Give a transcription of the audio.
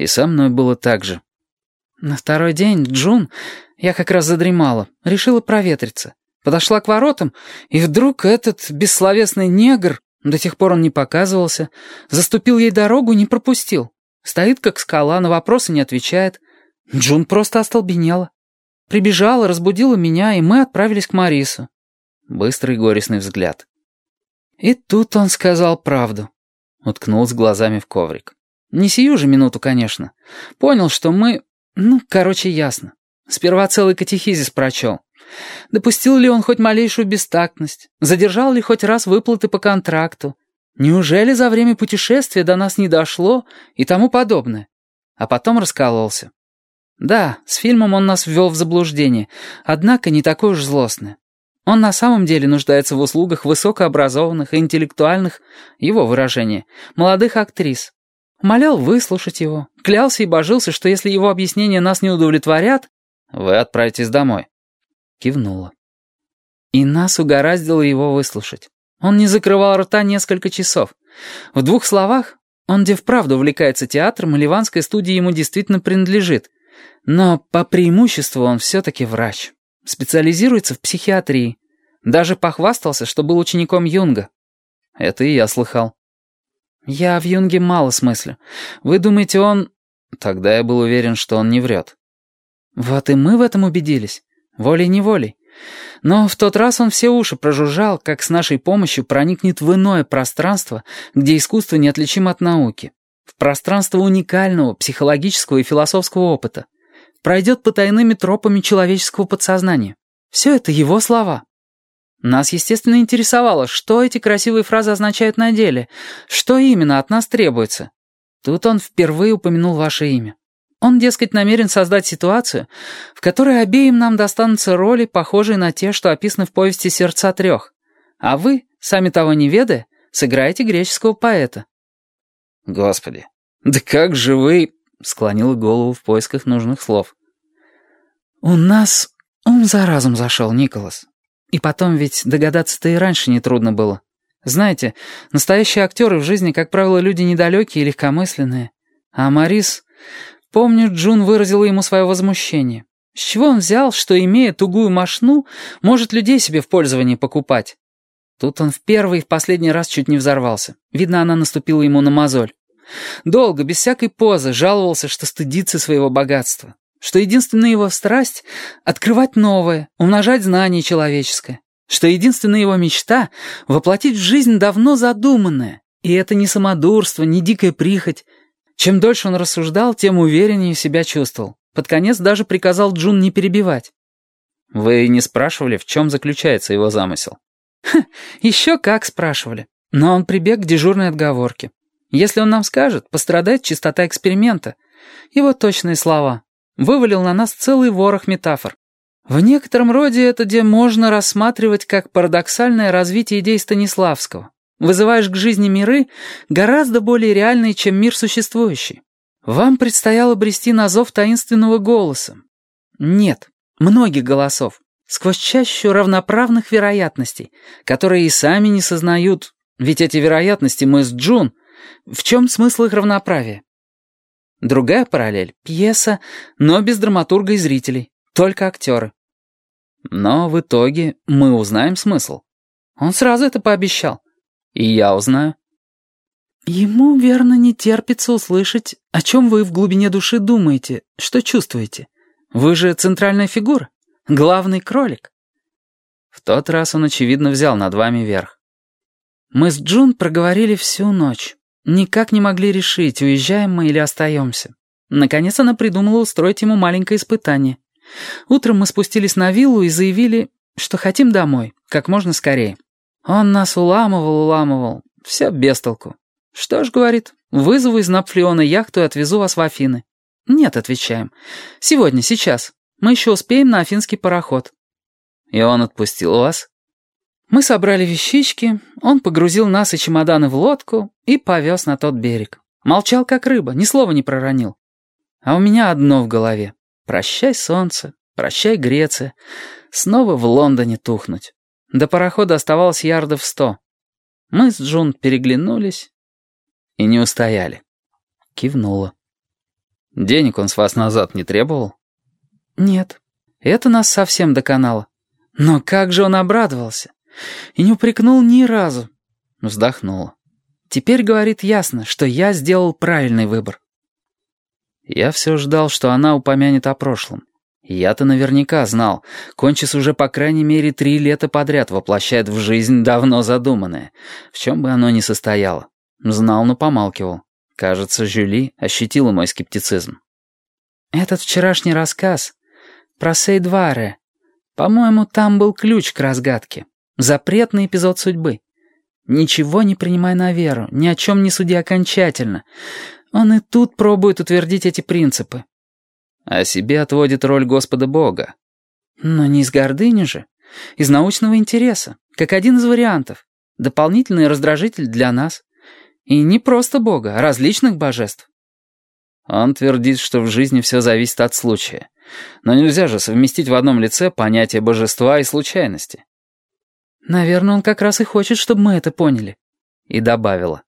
И со мной было так же. На второй день Джун, я как раз задремала, решила проветриться. Подошла к воротам, и вдруг этот бессловесный негр, до тех пор он не показывался, заступил ей дорогу не пропустил. Стоит как скала, на вопросы не отвечает. Джун просто остолбенела. Прибежала, разбудила меня, и мы отправились к Марису. Быстрый горестный взгляд. И тут он сказал правду. Уткнулся глазами в коврик. Не сию же минуту, конечно. Понял, что мы... Ну, короче, ясно. Сперва целый катехизис прочел. Допустил ли он хоть малейшую бестактность? Задержал ли хоть раз выплаты по контракту? Неужели за время путешествия до нас не дошло и тому подобное? А потом раскололся. Да, с фильмом он нас ввел в заблуждение, однако не такой уж злостный. Он на самом деле нуждается в услугах высокообразованных и интеллектуальных, его выражение, молодых актрис. Умолял выслушать его, клялся и божился, что если его объяснения нас не удовлетворят... «Вы отправитесь домой», Кивнула. И нас угораздило его выслушать. Он не закрывал рта несколько часов. В двух словах, он где вправду увлекается театром, и ливанская студия ему действительно принадлежит. Но по преимуществу он все-таки врач. Специализируется в психиатрии. Даже похвастался, что был учеником Юнга. Это и я слыхал. Я в Юнге мало смыслю. Вы думаете, он... Тогда я был уверен, что он не врет. Вот и мы в этом убедились. Волей-неволей. Но в тот раз он все уши прожужжал, как с нашей помощью проникнет в иное пространство, где искусство неотличимо от науки. В пространство уникального психологического и философского опыта. Пройдет по тайными тропами человеческого подсознания. Все это его слова. Нас, естественно, интересовало, что эти красивые фразы означают на деле, что именно от нас требуется. Тут он впервые упомянул ваше имя. Он, дескать, намерен создать ситуацию, в которой обеим нам достанутся роли, похожие на те, что описаны в повести «Сердца трех». А вы, сами того не ведая, сыграете греческого поэта». «Господи, да как же вы...» — склонила голову в поисках нужных слов. «У нас ум за разум зашел, Николас. И потом ведь догадаться-то и раньше нетрудно было. Знаете, настоящие актеры в жизни, как правило, люди недалекие и легкомысленные. А Марис Помню, Джун выразила ему свое возмущение. С чего он взял, что, имея тугую мошну, может людей себе в пользование покупать? Тут он в первый и в последний раз чуть не взорвался. Видно, она наступила ему на мозоль. Долго, без всякой позы, жаловался, что стыдится своего богатства. Что единственная его страсть — открывать новое, умножать знание человеческое. Что единственная его мечта — воплотить в жизнь давно задуманное. И это не самодурство, не дикая прихоть, чем дольше он рассуждал, тем увереннее себя чувствовал. Под конец даже приказал Джун не перебивать. «Вы не спрашивали, в чем заключается его замысел?» Ха, еще как спрашивали. Но он прибег к дежурной отговорке. Если он нам скажет, пострадает чистота эксперимента. Его точные слова. Вывалил на нас целый ворох метафор. В некотором роде это где можно рассматривать как парадоксальное развитие идей Станиславского вызываешь к жизни миры, гораздо более реальные, чем мир существующий. Вам предстояло брести на зов таинственного голоса. Нет, многих голосов, сквозь чащу равноправных вероятностей, которые и сами не сознают, ведь эти вероятности мы с Джун. В чем смысл их равноправия? Другая параллель — пьеса, но без драматурга и зрителей, только актеры. Но в итоге мы узнаем смысл. Он сразу это пообещал. И я узнаю. Ему, верно, не терпится услышать, о чем вы в глубине души думаете, что чувствуете. Вы же центральная фигура, главный кролик. В тот раз он, очевидно, взял над вами верх. Мы с Джун проговорили всю ночь. Никак не могли решить, уезжаем мы или остаемся. Наконец она придумала устроить ему маленькое испытание. Утром мы спустились на виллу и заявили, что хотим домой, как можно скорее. Он нас уламывал, уламывал. Все без толку. Что ж, говорит, вызову из Напфлеона яхту и отвезу вас в Афины. Нет, отвечаем. Сегодня, сейчас. Мы еще успеем на афинский пароход. И он отпустил вас? Мы собрали вещички, он погрузил нас и чемоданы в лодку и повез на тот берег. Молчал, как рыба, ни слова не проронил. А у меня одно в голове. Прощай, солнце, прощай, Греция. Снова в Лондоне тухнуть. До парохода оставалось ярдов сто. Мы с Джун переглянулись и не устояли. Кивнула. Денег он с вас назад не требовал? Нет. Это нас совсем доконало. Но как же он обрадовался. И не упрекнул ни разу. Вздохнула. Теперь говорит ясно, что я сделал правильный выбор. Я все ждал, что она упомянет о прошлом. Я-то наверняка знал. Кончис уже по крайней мере три лета подряд воплощает в жизнь давно задуманное, в чем бы оно ни состояло. Знал, но помалкивал. Кажется, Жюли ощутила мой скептицизм. «Этот вчерашний рассказ про Сейдваре. По-моему, там был ключ к разгадке. Запретный эпизод судьбы. Ничего не принимай на веру, ни о чем не суди окончательно. Он и тут пробует утвердить эти принципы. А себе отводит роль Господа Бога. Но не из гордыни же. Из научного интереса, как один из вариантов. Дополнительный раздражитель для нас. И не просто Бога, а различных божеств. Он твердит, что в жизни все зависит от случая. Но нельзя же совместить в одном лице понятие божества и случайности. Наверное, он как раз и хочет, чтобы мы это поняли. И добавила.